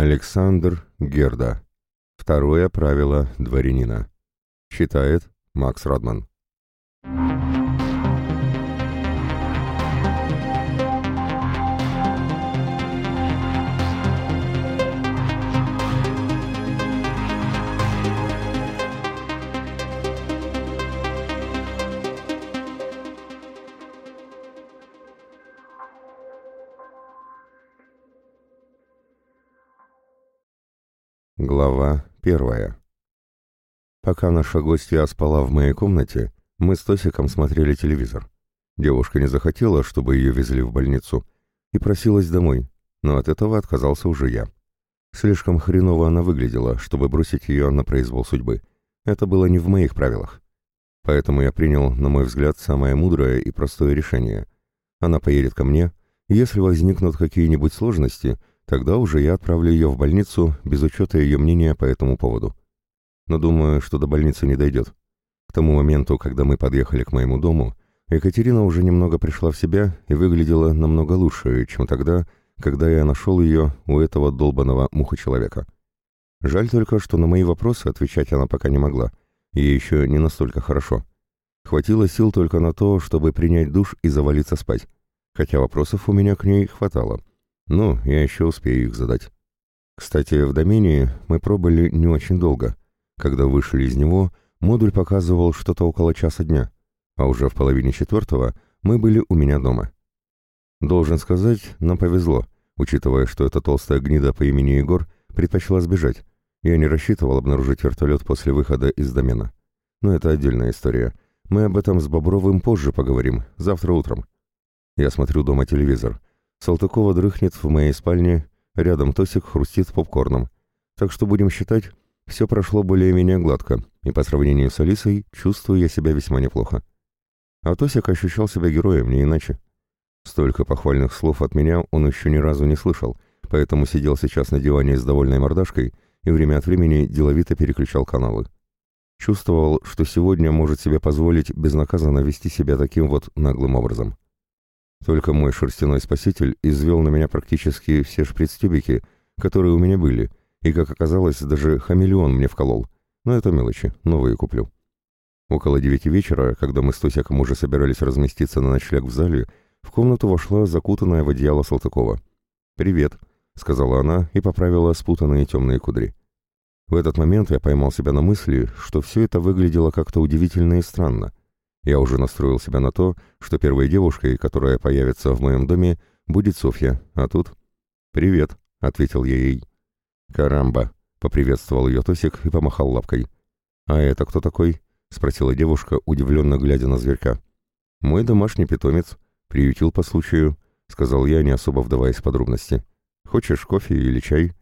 Александр Герда. Второе правило дворянина. Читает Макс Родман. Глава первая. Пока наша гостья спала в моей комнате, мы с Тосиком смотрели телевизор. Девушка не захотела, чтобы ее везли в больницу, и просилась домой, но от этого отказался уже я. Слишком хреново она выглядела, чтобы бросить ее на произвол судьбы. Это было не в моих правилах. Поэтому я принял, на мой взгляд, самое мудрое и простое решение. Она поедет ко мне, если возникнут какие-нибудь сложности, Тогда уже я отправлю ее в больницу без учета ее мнения по этому поводу. Но думаю, что до больницы не дойдет. К тому моменту, когда мы подъехали к моему дому, Екатерина уже немного пришла в себя и выглядела намного лучше, чем тогда, когда я нашел ее у этого долбанного муха-человека. Жаль только, что на мои вопросы отвечать она пока не могла. Ей еще не настолько хорошо. Хватило сил только на то, чтобы принять душ и завалиться спать. Хотя вопросов у меня к ней хватало. Ну, я еще успею их задать. Кстати, в домене мы пробыли не очень долго. Когда вышли из него, модуль показывал что-то около часа дня, а уже в половине четвертого мы были у меня дома. Должен сказать, нам повезло, учитывая, что эта толстая гнида по имени Егор предпочла сбежать. Я не рассчитывал обнаружить вертолет после выхода из домена. Но это отдельная история. Мы об этом с Бобровым позже поговорим, завтра утром. Я смотрю дома телевизор. Салтыкова дрыхнет в моей спальне, рядом Тосик хрустит попкорном. Так что будем считать, все прошло более-менее гладко, и по сравнению с Алисой чувствую я себя весьма неплохо. А Тосик ощущал себя героем, не иначе. Столько похвальных слов от меня он еще ни разу не слышал, поэтому сидел сейчас на диване с довольной мордашкой и время от времени деловито переключал каналы. Чувствовал, что сегодня может себе позволить безнаказанно вести себя таким вот наглым образом. Только мой шерстяной спаситель извел на меня практически все шприц-тюбики, которые у меня были, и, как оказалось, даже хамелеон мне вколол. Но это мелочи, новые куплю. Около девяти вечера, когда мы с Тосяком уже собирались разместиться на ночлег в зале, в комнату вошла закутанная в одеяло Салтыкова. «Привет», — сказала она и поправила спутанные темные кудри. В этот момент я поймал себя на мысли, что все это выглядело как-то удивительно и странно. Я уже настроил себя на то, что первой девушкой, которая появится в моем доме, будет Софья, а тут... «Привет», — ответил я ей. «Карамба», — поприветствовал ее Тосик и помахал лапкой. «А это кто такой?» — спросила девушка, удивленно глядя на зверька. «Мой домашний питомец. Приютил по случаю», — сказал я, не особо вдаваясь в подробности. «Хочешь кофе или чай?»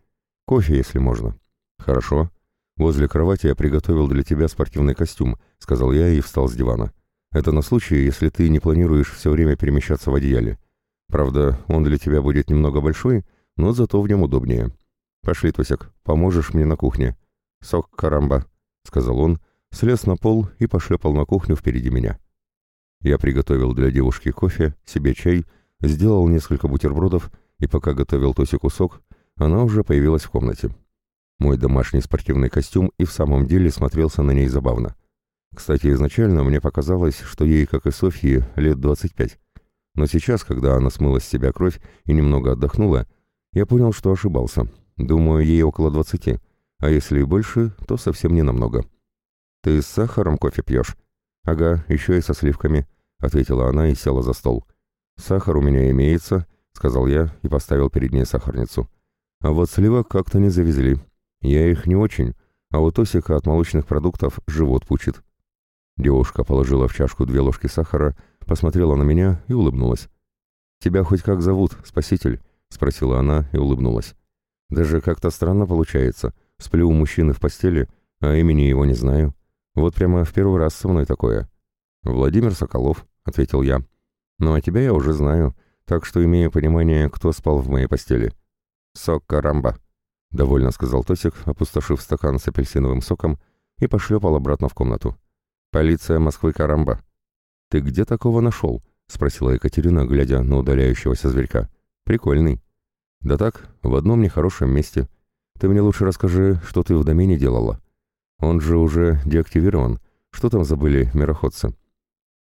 «Кофе, если можно». «Хорошо. Возле кровати я приготовил для тебя спортивный костюм», — сказал я и встал с дивана. Это на случай, если ты не планируешь все время перемещаться в одеяле. Правда, он для тебя будет немного большой, но зато в нем удобнее. Пошли, Тосик, поможешь мне на кухне. Сок карамба, сказал он, слез на пол и пошлепал на кухню впереди меня. Я приготовил для девушки кофе, себе чай, сделал несколько бутербродов, и пока готовил Тосику сок, она уже появилась в комнате. Мой домашний спортивный костюм и в самом деле смотрелся на ней забавно. Кстати, изначально мне показалось, что ей, как и Софье, лет 25. Но сейчас, когда она смыла с себя кровь и немного отдохнула, я понял, что ошибался. Думаю, ей около 20, а если и больше, то совсем не намного. «Ты с сахаром кофе пьешь?» «Ага, еще и со сливками», — ответила она и села за стол. «Сахар у меня имеется», — сказал я и поставил перед ней сахарницу. «А вот сливок как-то не завезли. Я их не очень, а у Тосика от молочных продуктов живот пучит». Девушка положила в чашку две ложки сахара, посмотрела на меня и улыбнулась. «Тебя хоть как зовут, спаситель?» — спросила она и улыбнулась. «Даже как-то странно получается. Сплю у мужчины в постели, а имени его не знаю. Вот прямо в первый раз со мной такое». «Владимир Соколов», — ответил я. «Ну а тебя я уже знаю, так что имею понимание, кто спал в моей постели». «Сок карамба», — довольно сказал Тосик, опустошив стакан с апельсиновым соком и пошлепал обратно в комнату. «Полиция Москвы Карамба». «Ты где такого нашел?» — спросила Екатерина, глядя на удаляющегося зверька. «Прикольный». «Да так, в одном нехорошем месте. Ты мне лучше расскажи, что ты в домене делала. Он же уже деактивирован. Что там забыли мироходцы?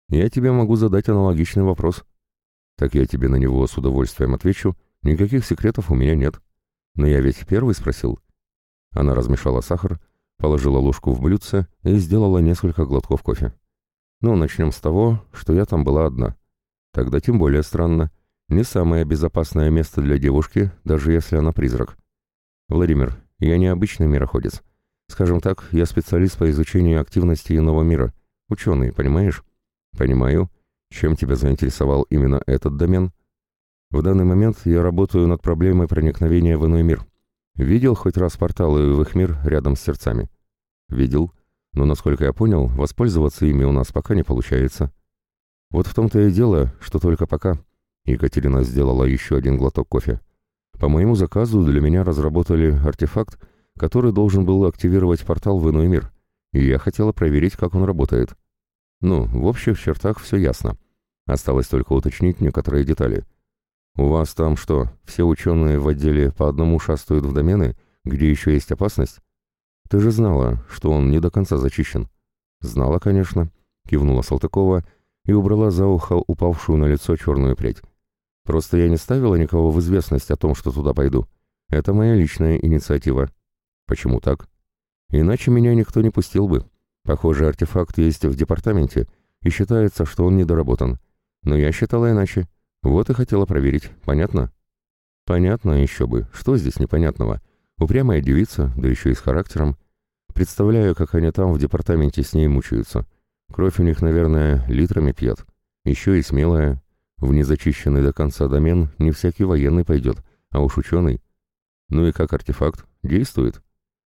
Я тебе могу задать аналогичный вопрос. Так я тебе на него с удовольствием отвечу. Никаких секретов у меня нет. Но я ведь первый спросил. Она размешала сахар, положила ложку в блюдце и сделала несколько глотков кофе. Ну, начнем с того, что я там была одна. Тогда тем более странно. Не самое безопасное место для девушки, даже если она призрак. Владимир, я не обычный мироходец. Скажем так, я специалист по изучению активности иного мира. Ученый, понимаешь? Понимаю. Чем тебя заинтересовал именно этот домен? В данный момент я работаю над проблемой проникновения в иной мир. Видел хоть раз порталы в их мир рядом с сердцами? Видел. Но, насколько я понял, воспользоваться ими у нас пока не получается. Вот в том-то и дело, что только пока. Екатерина сделала еще один глоток кофе. По моему заказу для меня разработали артефакт, который должен был активировать портал в иной мир, и я хотела проверить, как он работает. Ну, в общих чертах все ясно. Осталось только уточнить некоторые детали. У вас там что, все ученые в отделе по одному шастают в домены, где еще есть опасность? Ты же знала, что он не до конца зачищен. Знала, конечно, кивнула Салтыкова и убрала за ухо упавшую на лицо черную прядь. Просто я не ставила никого в известность о том, что туда пойду. Это моя личная инициатива. Почему так? Иначе меня никто не пустил бы. Похоже, артефакт есть в департаменте, и считается, что он недоработан. Но я считала иначе. Вот и хотела проверить. Понятно? Понятно еще бы. Что здесь непонятного? Упрямая девица, да еще и с характером. Представляю, как они там в департаменте с ней мучаются. Кровь у них, наверное, литрами пьет. Еще и смелая. В незачищенный до конца домен не всякий военный пойдет, а уж ученый. Ну и как артефакт? Действует?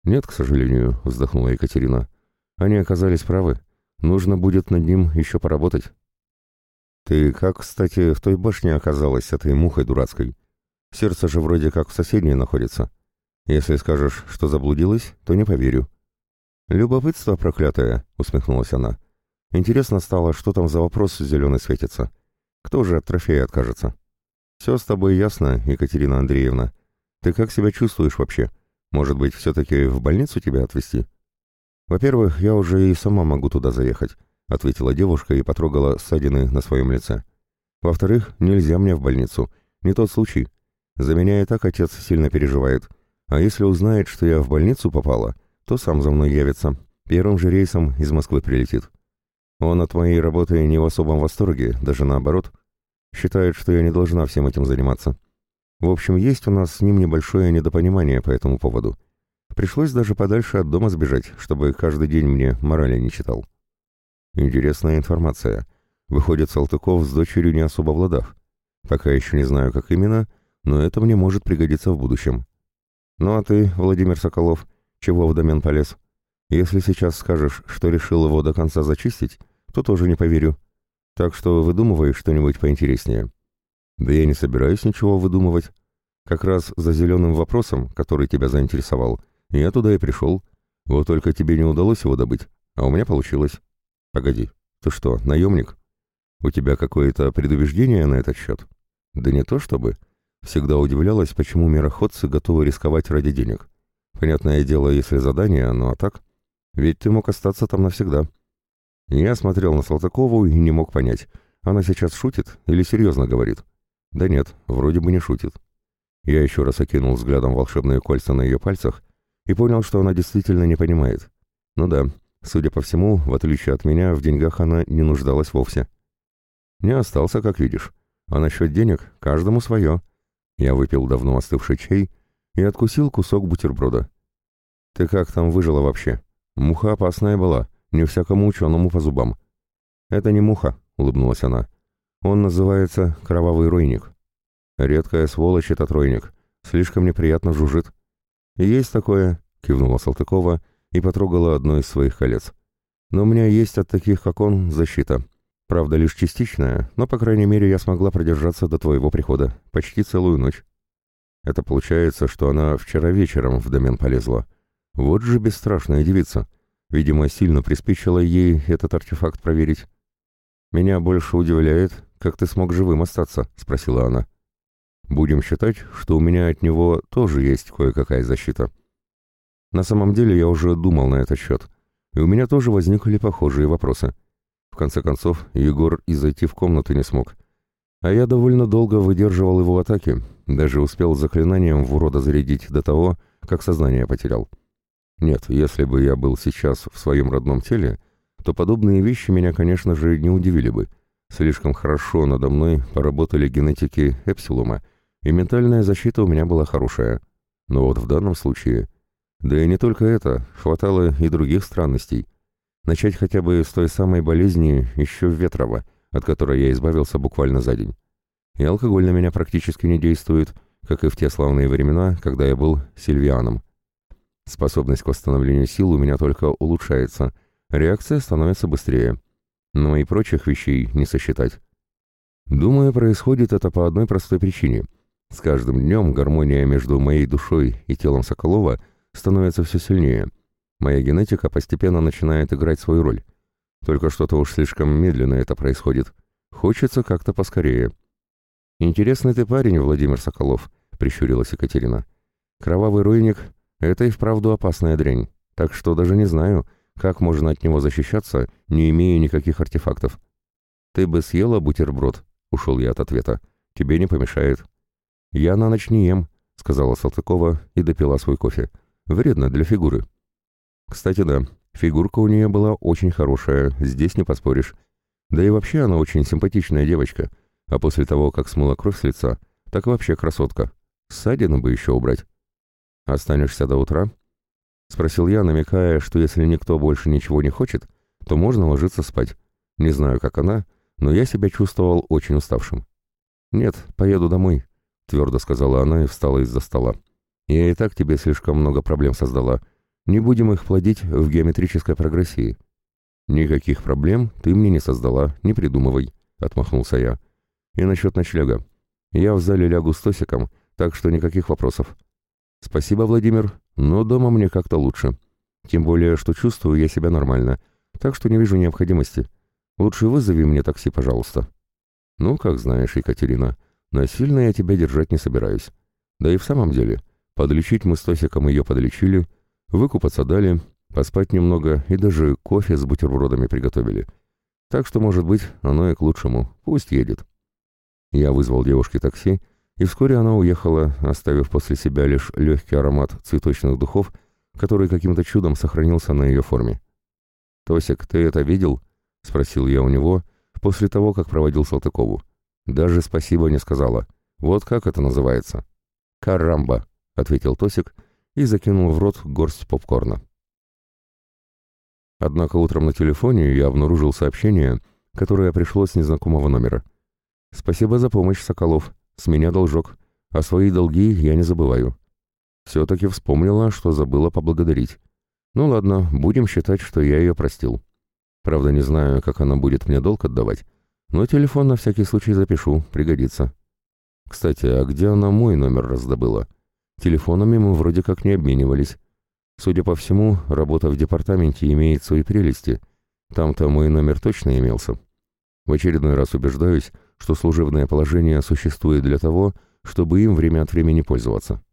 «Нет, к сожалению», — вздохнула Екатерина. «Они оказались правы. Нужно будет над ним еще поработать». «Ты как, кстати, в той башне оказалась этой мухой дурацкой? Сердце же вроде как в соседней находится. Если скажешь, что заблудилась, то не поверю». «Любопытство проклятое», — усмехнулась она. «Интересно стало, что там за вопрос зеленый светится. Кто же от трофея откажется?» «Все с тобой ясно, Екатерина Андреевна. Ты как себя чувствуешь вообще?» Может быть, все-таки в больницу тебя отвезти? Во-первых, я уже и сама могу туда заехать, ответила девушка и потрогала ссадины на своем лице. Во-вторых, нельзя мне в больницу. Не тот случай. За меня и так отец сильно переживает. А если узнает, что я в больницу попала, то сам за мной явится. Первым же рейсом из Москвы прилетит. Он от моей работы не в особом восторге, даже наоборот. Считает, что я не должна всем этим заниматься. В общем, есть у нас с ним небольшое недопонимание по этому поводу. Пришлось даже подальше от дома сбежать, чтобы каждый день мне морали не читал. Интересная информация. Выходит, Салтыков с дочерью не особо в ладах. Пока еще не знаю, как именно, но это мне может пригодиться в будущем. Ну а ты, Владимир Соколов, чего в домен полез? Если сейчас скажешь, что решил его до конца зачистить, то тоже не поверю. Так что выдумывай что-нибудь поинтереснее. Да я не собираюсь ничего выдумывать. Как раз за зеленым вопросом, который тебя заинтересовал, я туда и пришел. Вот только тебе не удалось его добыть, а у меня получилось. Погоди, ты что, наемник? У тебя какое-то предубеждение на этот счет? Да не то чтобы. Всегда удивлялась, почему мироходцы готовы рисковать ради денег. Понятное дело, если задание, ну а так? Ведь ты мог остаться там навсегда. Я смотрел на Салтыкову и не мог понять, она сейчас шутит или серьезно говорит. Да нет, вроде бы не шутит. Я еще раз окинул взглядом волшебные кольца на ее пальцах и понял, что она действительно не понимает. Ну да, судя по всему, в отличие от меня, в деньгах она не нуждалась вовсе. Не остался, как видишь. А насчет денег каждому свое. Я выпил давно остывший чай и откусил кусок бутерброда. Ты как там выжила вообще? Муха опасная была, не всякому ученому по зубам. Это не муха, улыбнулась она. Он называется «Кровавый ройник». Редкая сволочь этот ройник. Слишком неприятно жужжит. «Есть такое», — кивнула Салтыкова и потрогала одно из своих колец. «Но у меня есть от таких, как он, защита. Правда, лишь частичная, но, по крайней мере, я смогла продержаться до твоего прихода. Почти целую ночь. Это получается, что она вчера вечером в домен полезла. Вот же бесстрашная девица. Видимо, сильно приспичило ей этот артефакт проверить. Меня больше удивляет, как ты смог живым остаться?» — спросила она. «Будем считать, что у меня от него тоже есть кое-какая защита. На самом деле я уже думал на этот счет, и у меня тоже возникли похожие вопросы. В конце концов, Егор и зайти в комнату не смог. А я довольно долго выдерживал его атаки, даже успел заклинанием в урода зарядить до того, как сознание потерял. Нет, если бы я был сейчас в своем родном теле, то подобные вещи меня, конечно же, не удивили бы. Слишком хорошо надо мной поработали генетики Эпсилума, и ментальная защита у меня была хорошая. Но вот в данном случае... Да и не только это, хватало и других странностей. Начать хотя бы с той самой болезни еще в Ветрово, от которой я избавился буквально за день. И алкоголь на меня практически не действует, как и в те славные времена, когда я был сильвианом. Способность к восстановлению сил у меня только улучшается, реакция становится быстрее. Но и прочих вещей не сосчитать. Думаю, происходит это по одной простой причине. С каждым днем гармония между моей душой и телом Соколова становится все сильнее. Моя генетика постепенно начинает играть свою роль. Только что-то уж слишком медленно это происходит. Хочется как-то поскорее. «Интересный ты парень, Владимир Соколов», — прищурилась Екатерина. «Кровавый руйник — это и вправду опасная дрянь, так что даже не знаю, как можно от него защищаться, не имея никаких артефактов». «Ты бы съела бутерброд», — ушел я от ответа. «Тебе не помешает». «Я на ночь не ем», — сказала Салтыкова и допила свой кофе. «Вредно для фигуры». Кстати, да, фигурка у нее была очень хорошая, здесь не поспоришь. Да и вообще она очень симпатичная девочка — а после того, как смыла кровь с лица, так вообще красотка. Ссадину бы еще убрать. «Останешься до утра?» — спросил я, намекая, что если никто больше ничего не хочет, то можно ложиться спать. Не знаю, как она, но я себя чувствовал очень уставшим. «Нет, поеду домой», — твердо сказала она и встала из-за стола. «Я и так тебе слишком много проблем создала. Не будем их плодить в геометрической прогрессии». «Никаких проблем ты мне не создала, не придумывай», — отмахнулся я. И насчет ночлега. Я в зале лягу с Тосиком, так что никаких вопросов. Спасибо, Владимир, но дома мне как-то лучше. Тем более, что чувствую я себя нормально, так что не вижу необходимости. Лучше вызови мне такси, пожалуйста. Ну, как знаешь, Екатерина, насильно я тебя держать не собираюсь. Да и в самом деле, подлечить мы с Тосиком ее подлечили, выкупаться дали, поспать немного и даже кофе с бутербродами приготовили. Так что, может быть, оно и к лучшему. Пусть едет. Я вызвал девушке такси, и вскоре она уехала, оставив после себя лишь легкий аромат цветочных духов, который каким-то чудом сохранился на ее форме. «Тосик, ты это видел?» — спросил я у него после того, как проводил Салтыкову. Даже спасибо не сказала. Вот как это называется? «Карамба», — ответил Тосик и закинул в рот горсть попкорна. Однако утром на телефоне я обнаружил сообщение, которое пришло с незнакомого номера — «Спасибо за помощь, Соколов. С меня должок. А свои долги я не забываю». Все-таки вспомнила, что забыла поблагодарить. Ну ладно, будем считать, что я ее простил. Правда, не знаю, как она будет мне долг отдавать, но телефон на всякий случай запишу, пригодится. Кстати, а где она мой номер раздобыла? Телефонами мы вроде как не обменивались. Судя по всему, работа в департаменте имеет свои прелести. Там-то мой номер точно имелся. В очередной раз убеждаюсь, что служебное положение существует для того, чтобы им время от времени пользоваться.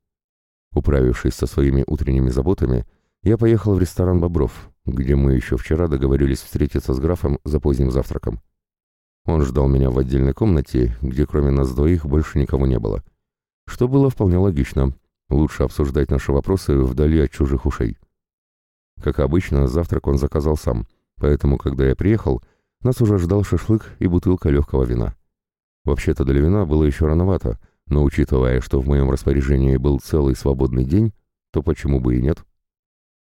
Управившись со своими утренними заботами, я поехал в ресторан «Бобров», где мы еще вчера договорились встретиться с графом за поздним завтраком. Он ждал меня в отдельной комнате, где кроме нас двоих больше никого не было. Что было вполне логично. Лучше обсуждать наши вопросы вдали от чужих ушей. Как обычно, завтрак он заказал сам, поэтому, когда я приехал, нас уже ждал шашлык и бутылка легкого вина. Вообще-то для вина было еще рановато, но учитывая, что в моем распоряжении был целый свободный день, то почему бы и нет?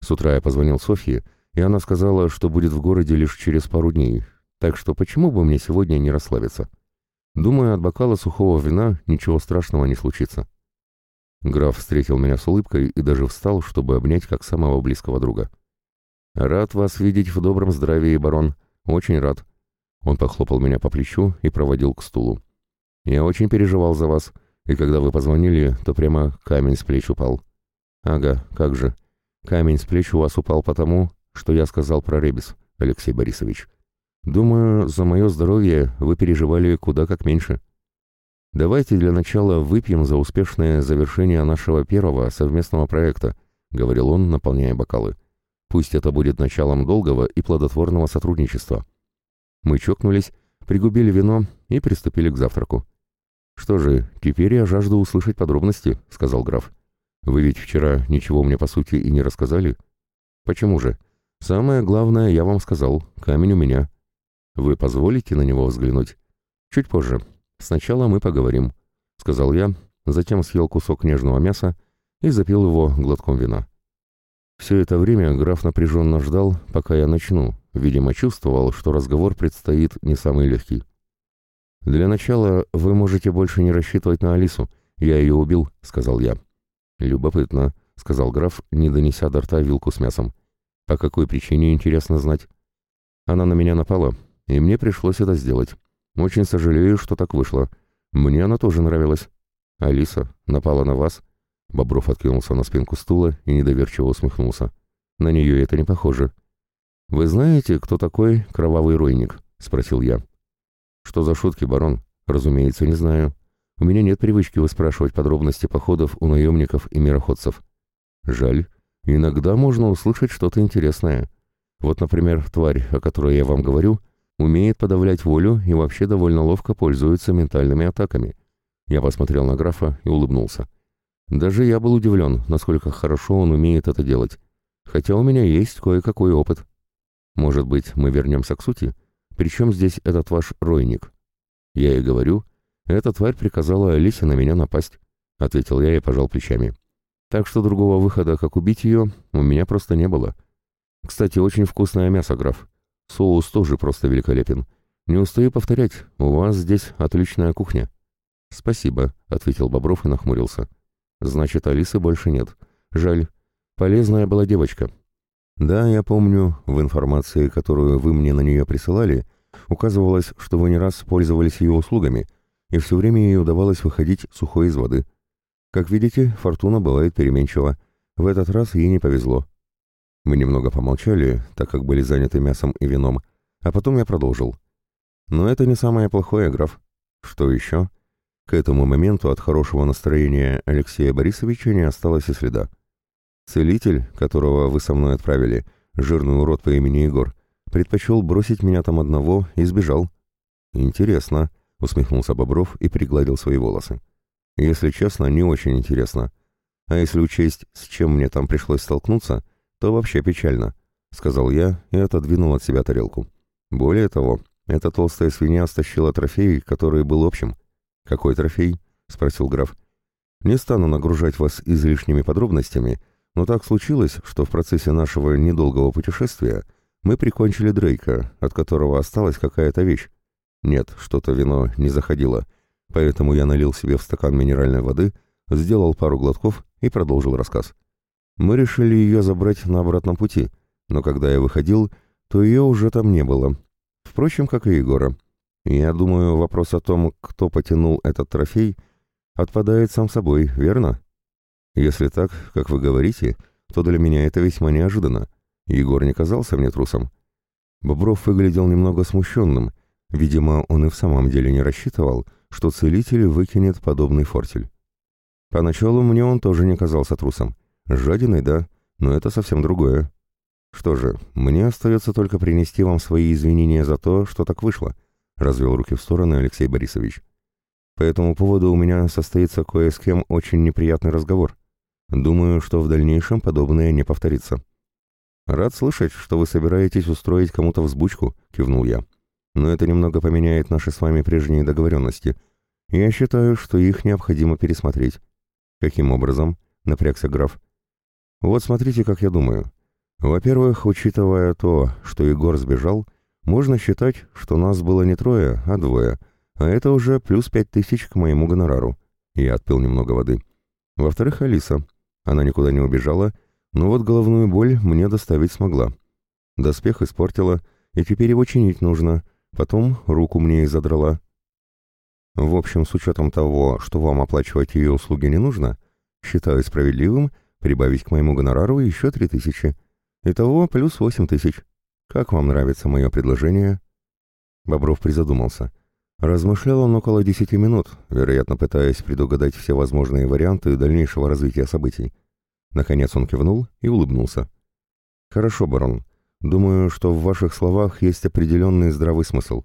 С утра я позвонил Софье, и она сказала, что будет в городе лишь через пару дней, так что почему бы мне сегодня не расслабиться? Думаю, от бокала сухого вина ничего страшного не случится. Граф встретил меня с улыбкой и даже встал, чтобы обнять как самого близкого друга. «Рад вас видеть в добром здравии, барон. Очень рад. Он похлопал меня по плечу и проводил к стулу. «Я очень переживал за вас, и когда вы позвонили, то прямо камень с плеч упал». «Ага, как же. Камень с плеч у вас упал потому, что я сказал про ребис, Алексей Борисович. Думаю, за мое здоровье вы переживали куда как меньше. Давайте для начала выпьем за успешное завершение нашего первого совместного проекта, — говорил он, наполняя бокалы. «Пусть это будет началом долгого и плодотворного сотрудничества». Мы чокнулись, пригубили вино и приступили к завтраку. «Что же, теперь я жажду услышать подробности», — сказал граф. «Вы ведь вчера ничего мне, по сути, и не рассказали?» «Почему же? Самое главное я вам сказал. Камень у меня. Вы позволите на него взглянуть?» «Чуть позже. Сначала мы поговорим», — сказал я, затем съел кусок нежного мяса и запил его глотком вина. Все это время граф напряженно ждал, пока я начну, видимо, чувствовал, что разговор предстоит не самый легкий. «Для начала вы можете больше не рассчитывать на Алису. Я ее убил», — сказал я. «Любопытно», — сказал граф, не донеся до рта вилку с мясом. «По какой причине, интересно знать?» «Она на меня напала, и мне пришлось это сделать. Очень сожалею, что так вышло. Мне она тоже нравилась». «Алиса напала на вас?» Бобров откинулся на спинку стула и недоверчиво усмехнулся. «На нее это не похоже». «Вы знаете, кто такой кровавый ройник?» — спросил я. «Что за шутки, барон?» «Разумеется, не знаю. У меня нет привычки выспрашивать подробности походов у наемников и мироходцев. Жаль. Иногда можно услышать что-то интересное. Вот, например, тварь, о которой я вам говорю, умеет подавлять волю и вообще довольно ловко пользуется ментальными атаками». Я посмотрел на графа и улыбнулся. Даже я был удивлен, насколько хорошо он умеет это делать. Хотя у меня есть кое-какой опыт. Может быть, мы вернемся к сути? Причем здесь этот ваш ройник? Я и говорю, эта тварь приказала Алисе на меня напасть, ответил я и пожал плечами. Так что другого выхода, как убить ее, у меня просто не было. Кстати, очень вкусное мясо, граф. Соус тоже просто великолепен. Не устаю повторять, у вас здесь отличная кухня. Спасибо, ответил Бобров и нахмурился. Значит, Алисы больше нет. Жаль. Полезная была девочка. Да, я помню, в информации, которую вы мне на нее присылали, указывалось, что вы не раз пользовались ее услугами, и все время ей удавалось выходить сухой из воды. Как видите, фортуна бывает переменчива. В этот раз ей не повезло. Мы немного помолчали, так как были заняты мясом и вином, а потом я продолжил. Но это не самое плохое, граф. Что еще? К этому моменту от хорошего настроения Алексея Борисовича не осталось и следа. Целитель, которого вы со мной отправили, жирный урод по имени Егор, предпочел бросить меня там одного и сбежал. Интересно, усмехнулся Бобров и пригладил свои волосы. Если честно, не очень интересно. А если учесть, с чем мне там пришлось столкнуться, то вообще печально, сказал я и отодвинул от себя тарелку. Более того, эта толстая свинья стащила трофей, который был общим. «Какой трофей?» — спросил граф. «Не стану нагружать вас излишними подробностями, но так случилось, что в процессе нашего недолгого путешествия мы прикончили Дрейка, от которого осталась какая-то вещь. Нет, что-то вино не заходило, поэтому я налил себе в стакан минеральной воды, сделал пару глотков и продолжил рассказ. Мы решили ее забрать на обратном пути, но когда я выходил, то ее уже там не было. Впрочем, как и Егора. Я думаю, вопрос о том, кто потянул этот трофей, отпадает сам собой, верно? Если так, как вы говорите, то для меня это весьма неожиданно. Егор не казался мне трусом. Бобров выглядел немного смущенным. Видимо, он и в самом деле не рассчитывал, что целитель выкинет подобный фортель. Поначалу мне он тоже не казался трусом. Жадиной, да, но это совсем другое. Что же, мне остается только принести вам свои извинения за то, что так вышло —— развел руки в стороны Алексей Борисович. «По этому поводу у меня состоится кое с кем очень неприятный разговор. Думаю, что в дальнейшем подобное не повторится». «Рад слышать, что вы собираетесь устроить кому-то взбучку», — кивнул я. «Но это немного поменяет наши с вами прежние договоренности. Я считаю, что их необходимо пересмотреть». «Каким образом?» — напрягся граф. «Вот смотрите, как я думаю. Во-первых, учитывая то, что Егор сбежал, — можно считать, что нас было не трое, а двое, а это уже плюс пять тысяч к моему гонорару. Я отпил немного воды. Во-вторых, Алиса. Она никуда не убежала, но вот головную боль мне доставить смогла. Доспех испортила, и теперь его чинить нужно. Потом руку мне и задрала. В общем, с учетом того, что вам оплачивать ее услуги не нужно, считаю справедливым прибавить к моему гонорару еще три тысячи. Итого плюс восемь тысяч. «Как вам нравится мое предложение?» Бобров призадумался. Размышлял он около десяти минут, вероятно, пытаясь предугадать все возможные варианты дальнейшего развития событий. Наконец он кивнул и улыбнулся. «Хорошо, барон. Думаю, что в ваших словах есть определенный здравый смысл.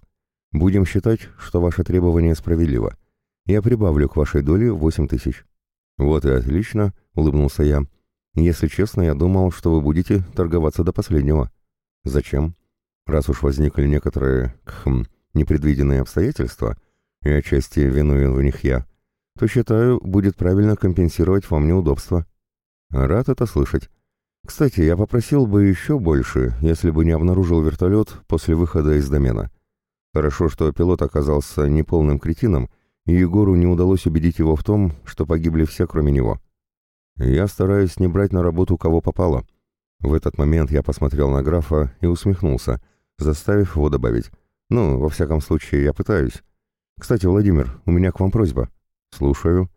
Будем считать, что ваше требование справедливо. Я прибавлю к вашей доле восемь тысяч». «Вот и отлично», — улыбнулся я. «Если честно, я думал, что вы будете торговаться до последнего». «Зачем? Раз уж возникли некоторые, кхм, непредвиденные обстоятельства, и отчасти виновен в них я, то, считаю, будет правильно компенсировать вам неудобства». «Рад это слышать. Кстати, я попросил бы еще больше, если бы не обнаружил вертолет после выхода из домена. Хорошо, что пилот оказался неполным кретином, и Егору не удалось убедить его в том, что погибли все, кроме него. Я стараюсь не брать на работу кого попало. В этот момент я посмотрел на графа и усмехнулся, заставив его добавить. Ну, во всяком случае, я пытаюсь. Кстати, Владимир, у меня к вам просьба. Слушаю.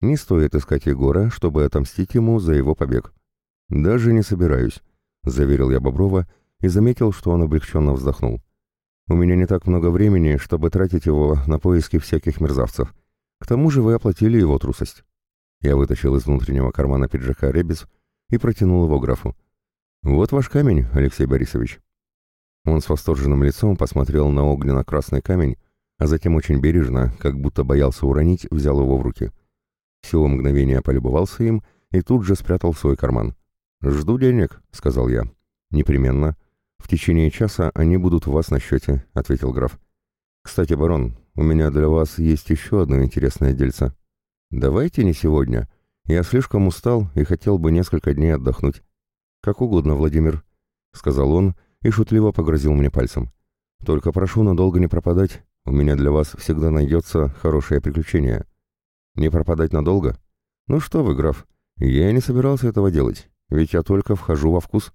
Не стоит искать Егора, чтобы отомстить ему за его побег. «Даже не собираюсь», — заверил я Боброва и заметил, что он облегченно вздохнул. «У меня не так много времени, чтобы тратить его на поиски всяких мерзавцев. К тому же вы оплатили его трусость». Я вытащил из внутреннего кармана пиджака ребис и протянул его графу. «Вот ваш камень, Алексей Борисович». Он с восторженным лицом посмотрел на огненно-красный камень, а затем очень бережно, как будто боялся уронить, взял его в руки. Всего мгновения полюбовался им и тут же спрятал в свой карман. «Жду денег», — сказал я. «Непременно. В течение часа они будут у вас на счете», — ответил граф. «Кстати, барон, у меня для вас есть еще одно интересное дельце. Давайте не сегодня. Я слишком устал и хотел бы несколько дней отдохнуть». «Как угодно, Владимир», — сказал он и шутливо погрозил мне пальцем. «Только прошу надолго не пропадать. У меня для вас всегда найдется хорошее приключение». «Не пропадать надолго? Ну что вы, граф, я не собирался этого делать. Ведь я только вхожу во вкус.